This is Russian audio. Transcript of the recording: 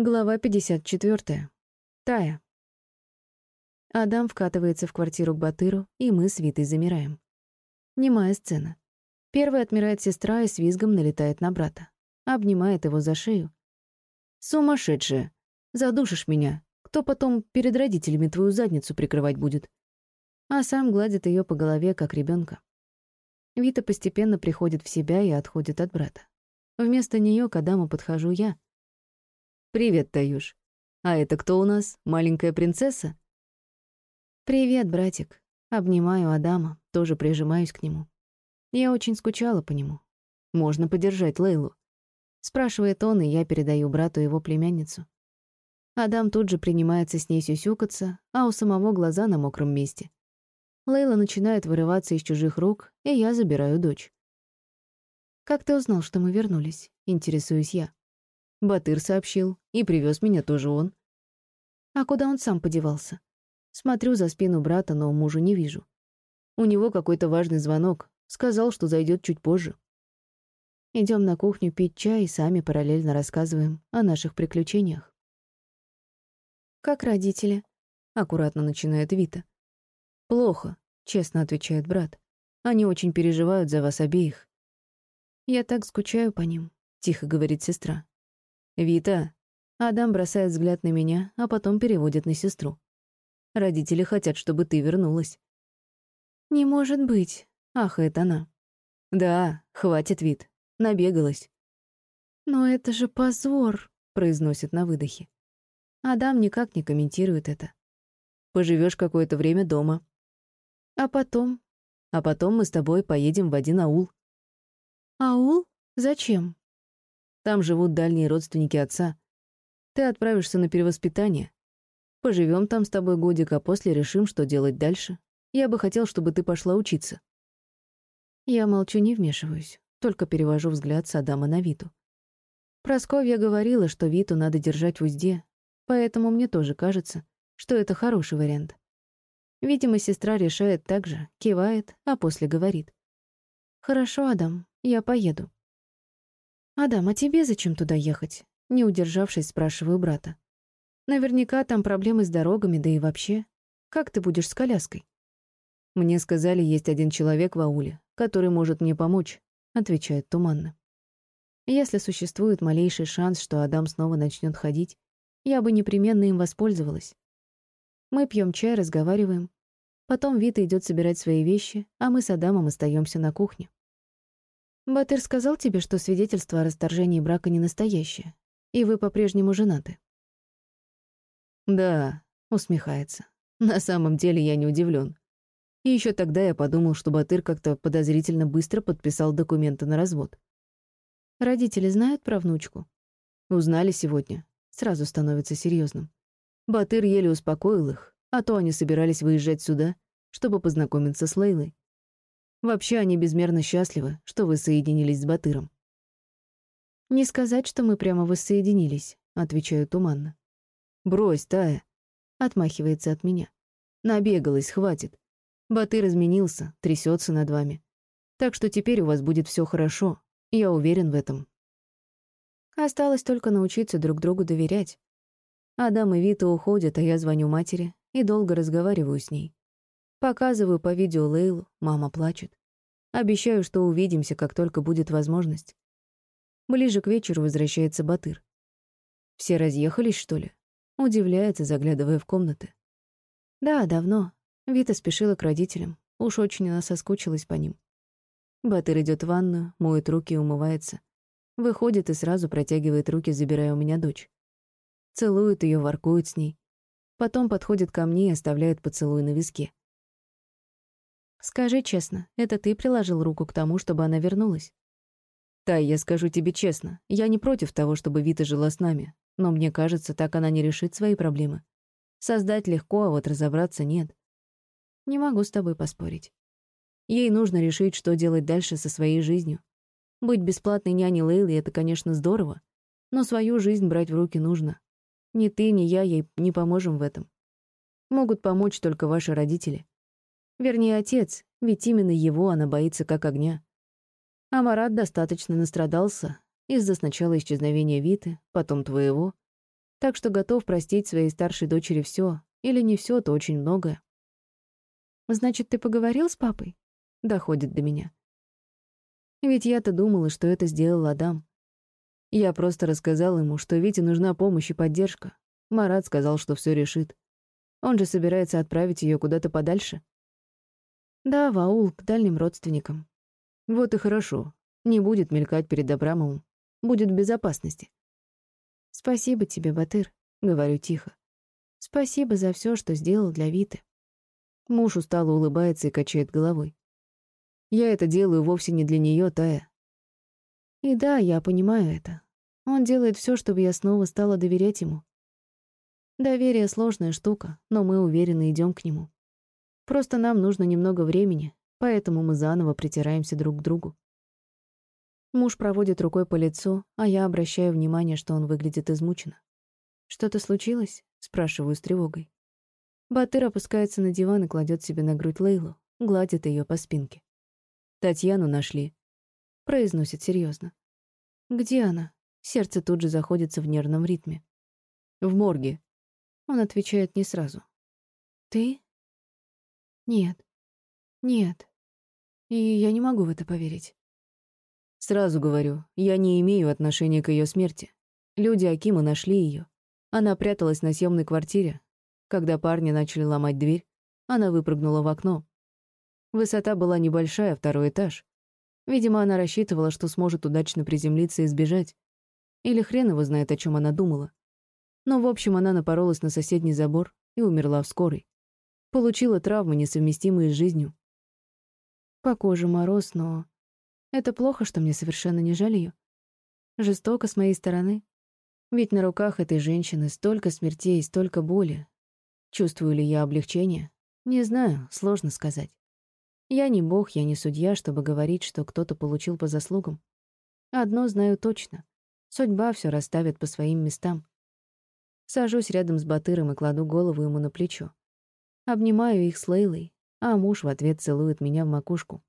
Глава 54. Тая. Адам вкатывается в квартиру к Батыру, и мы с Витой замираем. Немая сцена. Первая отмирает сестра и с визгом налетает на брата. Обнимает его за шею. «Сумасшедшая! Задушишь меня! Кто потом перед родителями твою задницу прикрывать будет?» А сам гладит ее по голове, как ребенка. Вита постепенно приходит в себя и отходит от брата. Вместо нее к Адаму подхожу я — «Привет, Таюш. А это кто у нас? Маленькая принцесса?» «Привет, братик». Обнимаю Адама, тоже прижимаюсь к нему. Я очень скучала по нему. «Можно подержать Лейлу?» Спрашивает он, и я передаю брату его племянницу. Адам тут же принимается с ней сюсюкаться, а у самого глаза на мокром месте. Лейла начинает вырываться из чужих рук, и я забираю дочь. «Как ты узнал, что мы вернулись?» — интересуюсь я. Батыр сообщил, и привез меня тоже он. А куда он сам подевался? Смотрю за спину брата, но мужа не вижу. У него какой-то важный звонок. Сказал, что зайдет чуть позже. Идем на кухню пить чай и сами параллельно рассказываем о наших приключениях. «Как родители?» — аккуратно начинает Вита. «Плохо», — честно отвечает брат. «Они очень переживают за вас обеих». «Я так скучаю по ним», — тихо говорит сестра. «Вита!» Адам бросает взгляд на меня, а потом переводит на сестру. «Родители хотят, чтобы ты вернулась». «Не может быть!» — ахает она. «Да, хватит, Вит. Набегалась». «Но это же позор!» — произносит на выдохе. Адам никак не комментирует это. Поживешь какое-то время дома. А потом? А потом мы с тобой поедем в один аул. Аул? Зачем? Там живут дальние родственники отца. Ты отправишься на перевоспитание. Поживем там с тобой годик, а после решим, что делать дальше. Я бы хотел, чтобы ты пошла учиться». Я молчу, не вмешиваюсь, только перевожу взгляд с Адама на Виту. Просковья говорила, что Виту надо держать в узде, поэтому мне тоже кажется, что это хороший вариант. Видимо, сестра решает так же, кивает, а после говорит. «Хорошо, Адам, я поеду. «Адам, а тебе зачем туда ехать?» Не удержавшись, спрашиваю брата. «Наверняка там проблемы с дорогами, да и вообще. Как ты будешь с коляской?» «Мне сказали, есть один человек в ауле, который может мне помочь», — отвечает туманно. «Если существует малейший шанс, что Адам снова начнет ходить, я бы непременно им воспользовалась. Мы пьем чай, разговариваем. Потом Вита идет собирать свои вещи, а мы с Адамом остаемся на кухне. Батыр сказал тебе, что свидетельство о расторжении брака не настоящее, и вы по-прежнему женаты. Да, усмехается. На самом деле я не удивлен. И еще тогда я подумал, что Батыр как-то подозрительно быстро подписал документы на развод. Родители знают про внучку? Узнали сегодня. Сразу становится серьезным. Батыр еле успокоил их, а то они собирались выезжать сюда, чтобы познакомиться с Лейлой. Вообще они безмерно счастливы, что вы соединились с Батыром. «Не сказать, что мы прямо воссоединились», — отвечаю туманно. «Брось, Тая», — отмахивается от меня. «Набегалась, хватит. Батыр изменился, трясется над вами. Так что теперь у вас будет все хорошо, я уверен в этом». Осталось только научиться друг другу доверять. Адам и Вита уходят, а я звоню матери и долго разговариваю с ней. Показываю по видео Лейлу, мама плачет. Обещаю, что увидимся, как только будет возможность. Ближе к вечеру возвращается Батыр. Все разъехались, что ли? Удивляется, заглядывая в комнаты. Да, давно. Вита спешила к родителям. Уж очень она соскучилась по ним. Батыр идет в ванную, моет руки и умывается. Выходит и сразу протягивает руки, забирая у меня дочь. Целует ее, воркует с ней. Потом подходит ко мне и оставляет поцелуй на виске. Скажи честно, это ты приложил руку к тому, чтобы она вернулась? Тай, я скажу тебе честно, я не против того, чтобы Вита жила с нами, но мне кажется, так она не решит свои проблемы. Создать легко, а вот разобраться нет. Не могу с тобой поспорить. Ей нужно решить, что делать дальше со своей жизнью. Быть бесплатной няней Лейлы — это, конечно, здорово, но свою жизнь брать в руки нужно. Ни ты, ни я ей не поможем в этом. Могут помочь только ваши родители. Вернее, отец, ведь именно его она боится как огня. А Марат достаточно настрадался из-за сначала исчезновения Виты, потом твоего. Так что готов простить своей старшей дочери все, или не все, то очень многое. «Значит, ты поговорил с папой?» Доходит до меня. Ведь я-то думала, что это сделал Адам. Я просто рассказал ему, что Вите нужна помощь и поддержка. Марат сказал, что все решит. Он же собирается отправить ее куда-то подальше. Да, в аул, к дальним родственникам. Вот и хорошо. Не будет мелькать перед Абрамовым. Будет в безопасности. Спасибо тебе, Батыр, говорю тихо. Спасибо за все, что сделал для Виты. Муж устало улыбается и качает головой. Я это делаю вовсе не для нее, Тая. И да, я понимаю это. Он делает все, чтобы я снова стала доверять ему. Доверие — сложная штука, но мы уверенно идем к нему. Просто нам нужно немного времени, поэтому мы заново притираемся друг к другу. Муж проводит рукой по лицу, а я обращаю внимание, что он выглядит измученно. «Что-то случилось?» — спрашиваю с тревогой. Батыр опускается на диван и кладет себе на грудь Лейлу, гладит ее по спинке. «Татьяну нашли», — произносит серьезно. «Где она?» Сердце тут же заходится в нервном ритме. «В морге». Он отвечает не сразу. «Ты?» «Нет. Нет. И я не могу в это поверить». Сразу говорю, я не имею отношения к ее смерти. Люди Акима нашли ее. Она пряталась на съемной квартире. Когда парни начали ломать дверь, она выпрыгнула в окно. Высота была небольшая, второй этаж. Видимо, она рассчитывала, что сможет удачно приземлиться и сбежать. Или хрен его знает, о чем она думала. Но, в общем, она напоролась на соседний забор и умерла в скорой. Получила травмы, несовместимые с жизнью. По коже мороз, но это плохо, что мне совершенно не жаль ее. Жестоко с моей стороны. Ведь на руках этой женщины столько смертей, столько боли. Чувствую ли я облегчение? Не знаю, сложно сказать. Я не бог, я не судья, чтобы говорить, что кто-то получил по заслугам. Одно знаю точно. Судьба все расставит по своим местам. Сажусь рядом с Батыром и кладу голову ему на плечо. Обнимаю их с Лейлой, а муж в ответ целует меня в макушку.